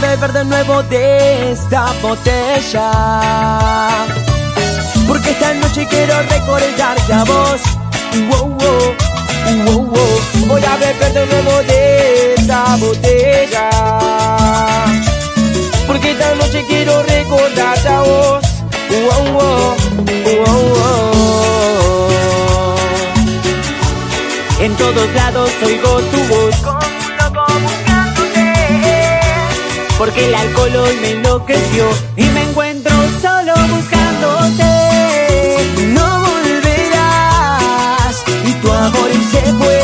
beber de nuevo de esta botella. Porque esta noche quiero recordarte a vos. Wow, wow, wow, wow. Voy a beber de nuevo de esta botella. Porque esta noche quiero recordarte a vos. Wow, wow, wow, wow. En todos lados oigo tu voz. Como un loco buscándote. Porque el alcohol me enloqueció y me encuentro solo buscándote. No volverás y tu amor se fue.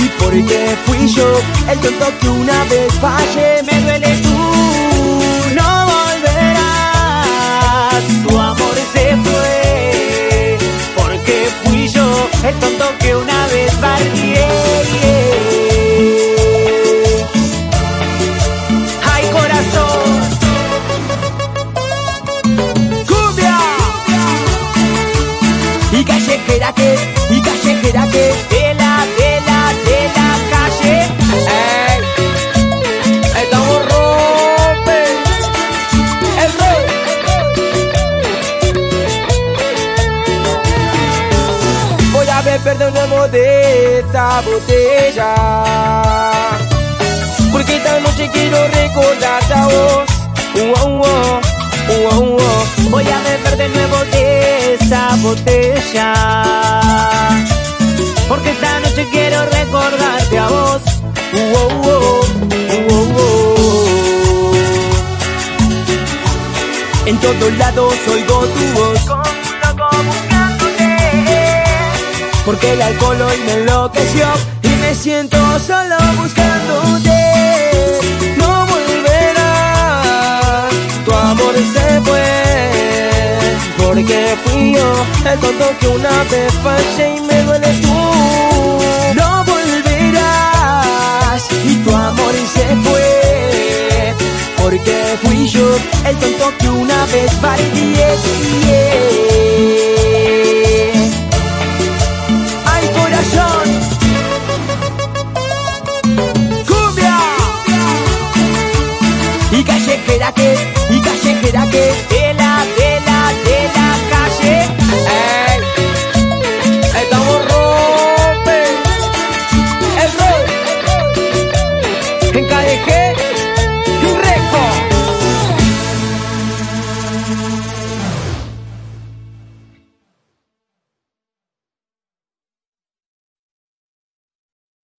Y porque fui yo el tonto que una vez fallé, me duele tú. No volverás, tu amor se fue. Porque fui yo el tonto que una vez fallé. De esta botella. Porque esta noche quiero recordarte a vos. Wow, wow, wow, wow. Voy a beber de nuevo de esta botella. Porque esta noche quiero recordarte a vos. Wow, wow, wow, wow. En todos lados oigo tu voz. Porque el alcohol hoy me enloqueció y me siento solo buscándote. No volverás, tu amor se fue. Porque fui yo el tonto que una vez fallé y me duele tú. No volverás y tu amor se fue. Porque fui yo el tonto que una vez fallé. Callejera que, y callejera que,